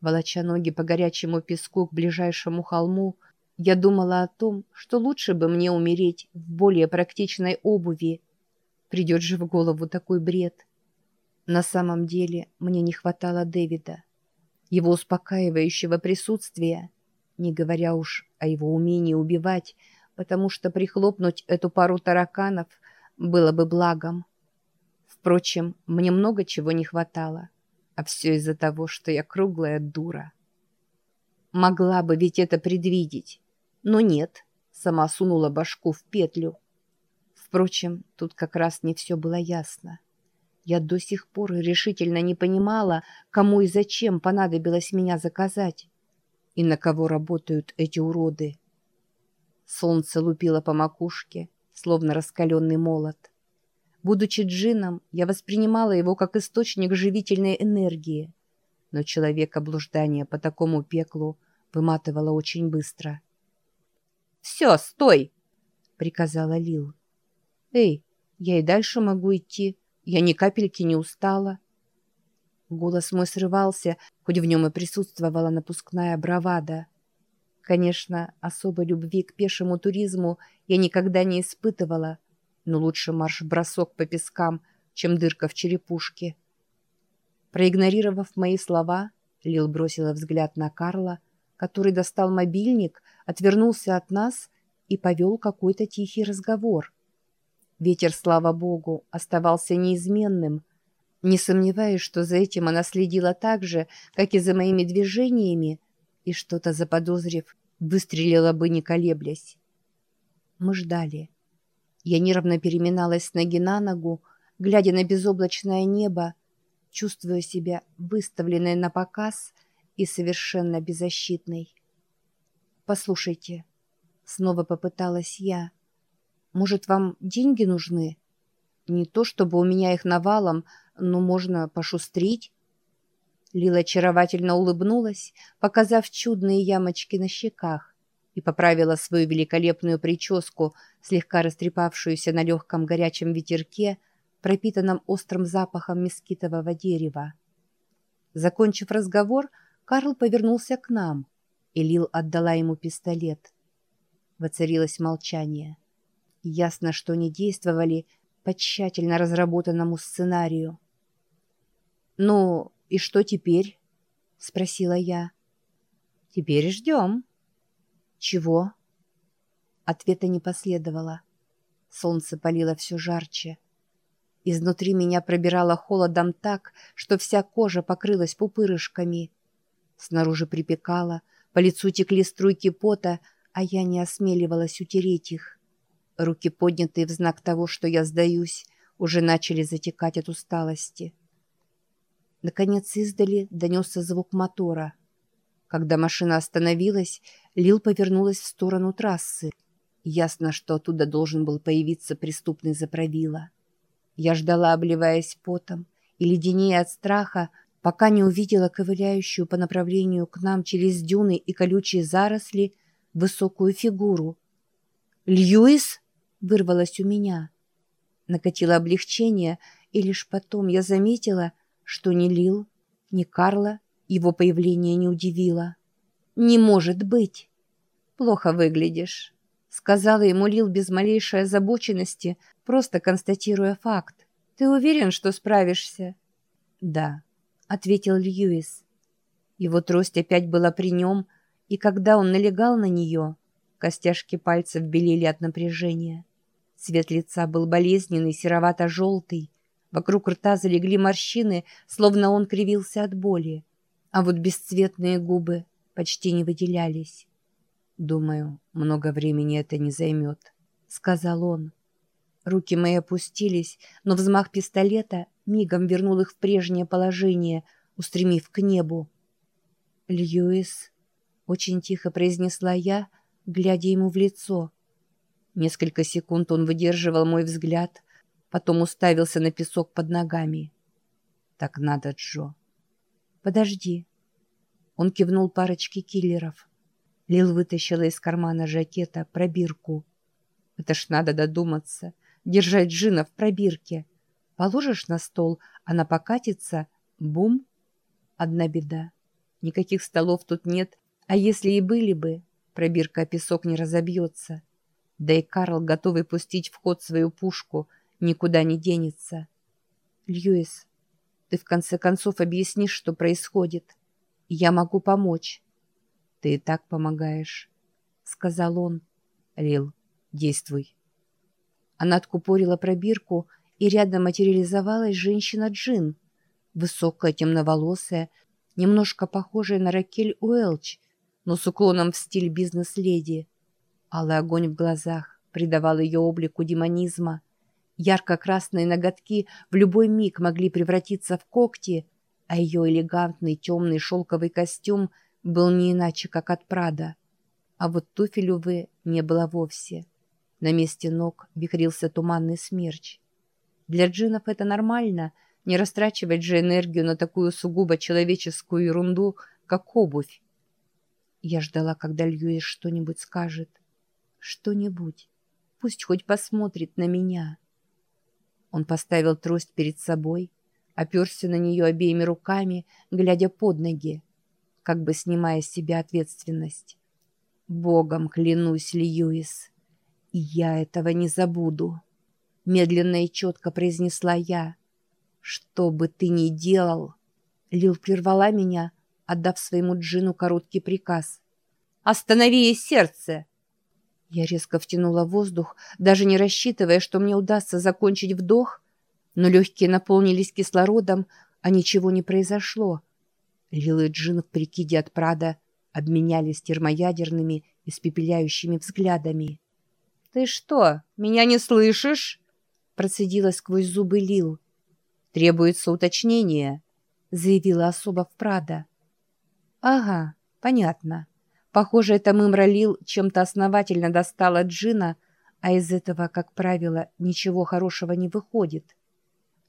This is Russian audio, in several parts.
Волоча ноги по горячему песку к ближайшему холму, я думала о том, что лучше бы мне умереть в более практичной обуви. Придет же в голову такой бред. На самом деле мне не хватало Дэвида. Его успокаивающего присутствия, не говоря уж о его умении убивать, потому что прихлопнуть эту пару тараканов было бы благом. Впрочем, мне много чего не хватало, а все из-за того, что я круглая дура. Могла бы ведь это предвидеть, но нет, сама сунула башку в петлю. Впрочем, тут как раз не все было ясно. Я до сих пор решительно не понимала, кому и зачем понадобилось меня заказать. И на кого работают эти уроды. Солнце лупило по макушке, словно раскаленный молот. Будучи джином, я воспринимала его как источник живительной энергии. Но человека блуждание по такому пеклу выматывало очень быстро. «Все, стой!» — приказала Лил. «Эй, я и дальше могу идти. Я ни капельки не устала». Голос мой срывался, хоть в нем и присутствовала напускная бравада. Конечно, особой любви к пешему туризму я никогда не испытывала, но лучше марш-бросок по пескам, чем дырка в черепушке. Проигнорировав мои слова, Лил бросила взгляд на Карла, который достал мобильник, отвернулся от нас и повел какой-то тихий разговор. Ветер, слава богу, оставался неизменным. Не сомневаюсь, что за этим она следила так же, как и за моими движениями, и что-то заподозрив, выстрелила бы, не колеблясь. Мы ждали. Я нервно переминалась с ноги на ногу, глядя на безоблачное небо, чувствуя себя выставленной на показ и совершенно беззащитной. «Послушайте», — снова попыталась я, — может, вам деньги нужны? Не то, чтобы у меня их навалом, но можно пошустрить. Лила очаровательно улыбнулась, показав чудные ямочки на щеках, и поправила свою великолепную прическу, слегка растрепавшуюся на легком горячем ветерке, пропитанном острым запахом мескитового дерева. Закончив разговор, Карл повернулся к нам, и Лил отдала ему пистолет. Воцарилось молчание. Ясно, что они действовали по тщательно разработанному сценарию. «Ну, и что теперь?» — спросила я. «Теперь ждем». «Чего?» Ответа не последовало. Солнце палило все жарче. Изнутри меня пробирало холодом так, что вся кожа покрылась пупырышками. Снаружи припекало, по лицу текли струйки пота, а я не осмеливалась утереть их. Руки, поднятые в знак того, что я сдаюсь, уже начали затекать от усталости. Наконец издали донесся звук мотора. Когда машина остановилась, Лил повернулась в сторону трассы. Ясно, что оттуда должен был появиться преступный заправила. Я ждала, обливаясь потом и леденее от страха, пока не увидела ковыляющую по направлению к нам через дюны и колючие заросли высокую фигуру. «Льюис?» вырвалось у меня. Накатило облегчение, и лишь потом я заметила, что ни Лил, ни Карла его появление не удивило. «Не может быть!» «Плохо выглядишь», — сказала ему Лил без малейшей озабоченности, просто констатируя факт. «Ты уверен, что справишься?» «Да», — ответил Льюис. Его трость опять была при нем, и когда он налегал на нее, костяшки пальцев белели от напряжения. Цвет лица был болезненный, серовато-желтый. Вокруг рта залегли морщины, словно он кривился от боли. А вот бесцветные губы почти не выделялись. «Думаю, много времени это не займет», — сказал он. Руки мои опустились, но взмах пистолета мигом вернул их в прежнее положение, устремив к небу. «Льюис», — очень тихо произнесла я, глядя ему в лицо — Несколько секунд он выдерживал мой взгляд, потом уставился на песок под ногами. «Так надо, Джо». «Подожди». Он кивнул парочке киллеров. Лил вытащила из кармана жакета пробирку. «Это ж надо додуматься. Держать Джина в пробирке. Положишь на стол, она покатится. Бум. Одна беда. Никаких столов тут нет, а если и были бы, пробирка о песок не разобьется. Да и Карл, готовый пустить в ход свою пушку, никуда не денется. Льюис, ты в конце концов объяснишь, что происходит. Я могу помочь. Ты и так помогаешь, — сказал он. Лил, действуй. Она откупорила пробирку, и рядом материализовалась женщина-джин, высокая, темноволосая, немножко похожая на Ракель Уэлч, но с уклоном в стиль бизнес-леди. Алый огонь в глазах придавал ее облику демонизма. Ярко-красные ноготки в любой миг могли превратиться в когти, а ее элегантный темный шелковый костюм был не иначе, как от Прада. А вот туфель, увы, не было вовсе. На месте ног вихрился туманный смерч. Для джинов это нормально, не растрачивать же энергию на такую сугубо человеческую ерунду, как обувь. Я ждала, когда Льюис что-нибудь скажет. Что-нибудь. Пусть хоть посмотрит на меня. Он поставил трость перед собой, оперся на нее обеими руками, глядя под ноги, как бы снимая с себя ответственность. «Богом клянусь, Льюис, я этого не забуду», — медленно и четко произнесла я. «Что бы ты ни делал...» Лил прервала меня, отдав своему джину короткий приказ. «Останови ей сердце!» Я резко втянула воздух, даже не рассчитывая, что мне удастся закончить вдох, но легкие наполнились кислородом, а ничего не произошло. Лил и Джин в прикиде от Прада обменялись термоядерными, испепеляющими взглядами. «Ты что, меня не слышишь?» процедила сквозь зубы Лил. «Требуется уточнение», — заявила особа в Прада. «Ага, понятно. Похоже, это Мымра Лил чем-то основательно достала Джина, а из этого, как правило, ничего хорошего не выходит.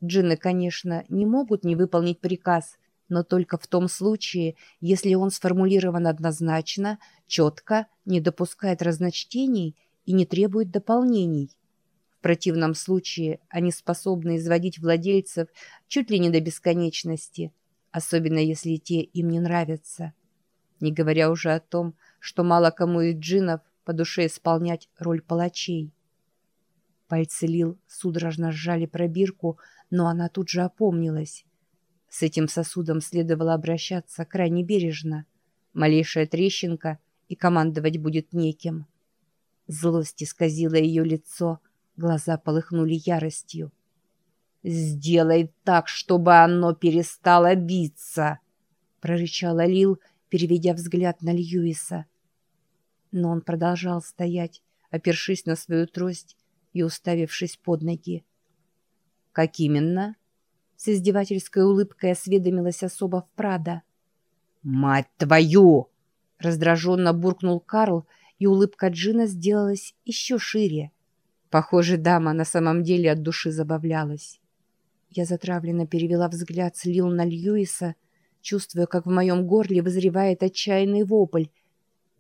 Джины, конечно, не могут не выполнить приказ, но только в том случае, если он сформулирован однозначно, четко, не допускает разночтений и не требует дополнений. В противном случае они способны изводить владельцев чуть ли не до бесконечности, особенно если те им не нравятся. Не говоря уже о том, что мало кому из джинов по душе исполнять роль палачей. Пальцы Лил судорожно сжали пробирку, но она тут же опомнилась. С этим сосудом следовало обращаться крайне бережно. Малейшая трещинка, и командовать будет неким. Злость исказила ее лицо, глаза полыхнули яростью. «Сделай так, чтобы оно перестало биться!» — прорычала Лил, переведя взгляд на Льюиса. Но он продолжал стоять, опершись на свою трость и уставившись под ноги. «Как именно?» С издевательской улыбкой осведомилась особо в Прада. «Мать твою!» Раздраженно буркнул Карл, и улыбка Джина сделалась еще шире. Похоже, дама на самом деле от души забавлялась. Я затравленно перевела взгляд с Лил на Льюиса, чувствуя, как в моем горле вызревает отчаянный вопль,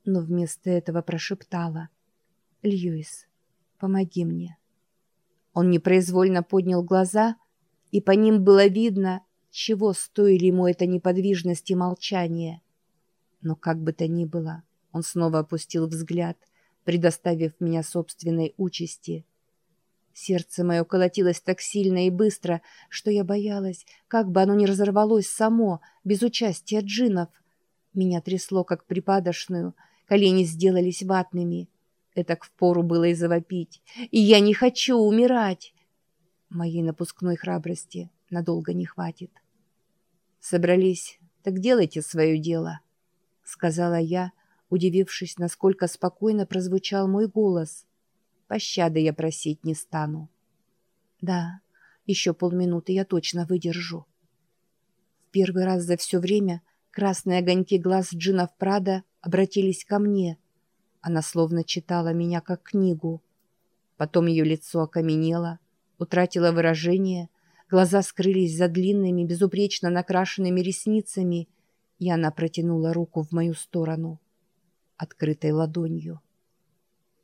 но вместо этого прошептала. «Льюис, помоги мне». Он непроизвольно поднял глаза, и по ним было видно, чего стоили ему эта неподвижность и молчание. Но как бы то ни было, он снова опустил взгляд, предоставив меня собственной участи. Сердце мое колотилось так сильно и быстро, что я боялась, как бы оно не разорвалось само, без участия джинов. Меня трясло, как припадочную, колени сделались ватными — Этак впору было и завопить. И я не хочу умирать. Моей напускной храбрости надолго не хватит. Собрались, так делайте свое дело, сказала я, удивившись, насколько спокойно прозвучал мой голос. Пощады я просить не стану. Да, еще полминуты я точно выдержу. В первый раз за все время красные огоньки глаз Джина в Прада обратились ко мне — она словно читала меня как книгу. Потом ее лицо окаменело, утратило выражение, глаза скрылись за длинными, безупречно накрашенными ресницами, и она протянула руку в мою сторону, открытой ладонью.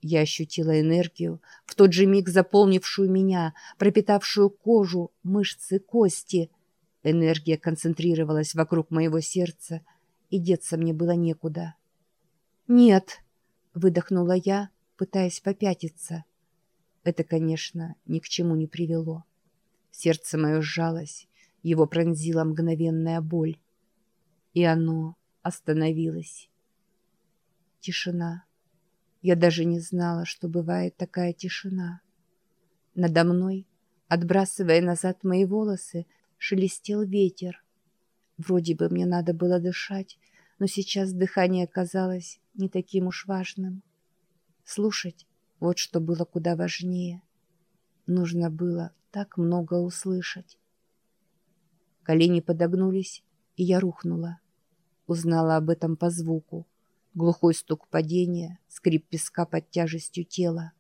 Я ощутила энергию, в тот же миг заполнившую меня, пропитавшую кожу, мышцы, кости. Энергия концентрировалась вокруг моего сердца — и деться мне было некуда. «Нет», — выдохнула я, пытаясь попятиться. Это, конечно, ни к чему не привело. Сердце мое сжалось, его пронзила мгновенная боль. И оно остановилось. Тишина. Я даже не знала, что бывает такая тишина. Надо мной, отбрасывая назад мои волосы, шелестел ветер. Вроде бы мне надо было дышать, но сейчас дыхание казалось не таким уж важным. Слушать — вот что было куда важнее. Нужно было так много услышать. Колени подогнулись, и я рухнула. Узнала об этом по звуку. Глухой стук падения, скрип песка под тяжестью тела.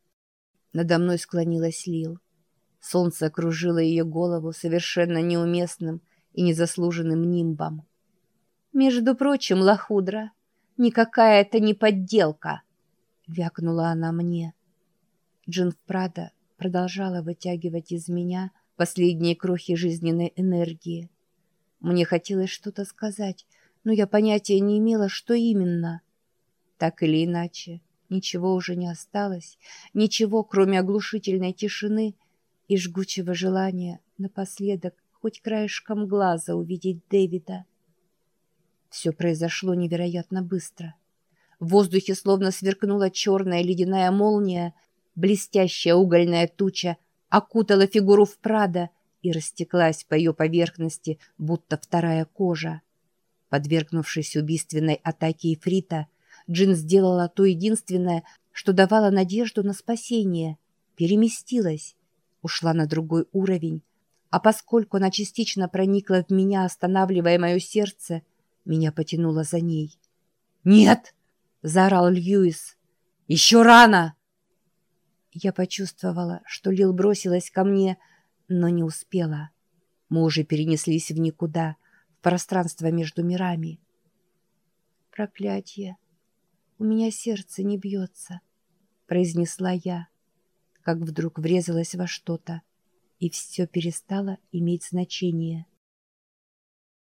Надо мной склонилась Лил. Солнце окружило ее голову совершенно неуместным и незаслуженным нимбом. «Между прочим, лохудра, никакая это не подделка!» — вякнула она мне. Джин Прада продолжала вытягивать из меня последние крохи жизненной энергии. Мне хотелось что-то сказать, но я понятия не имела, что именно. Так или иначе, ничего уже не осталось, ничего, кроме оглушительной тишины и жгучего желания напоследок хоть краешком глаза увидеть Дэвида. Все произошло невероятно быстро. В воздухе словно сверкнула черная ледяная молния, блестящая угольная туча окутала фигуру в Прада и растеклась по ее поверхности, будто вторая кожа. Подвергнувшись убийственной атаке Ифрита, Джин сделала то единственное, что давало надежду на спасение. Переместилась, ушла на другой уровень, а поскольку она частично проникла в меня, останавливая мое сердце, меня потянуло за ней. «Нет!» — заорал Льюис. «Еще рано!» Я почувствовала, что Лил бросилась ко мне, но не успела. Мы уже перенеслись в никуда, в пространство между мирами. «Проклятье! У меня сердце не бьется», — произнесла я, как вдруг врезалась во что-то, и все перестало иметь значение —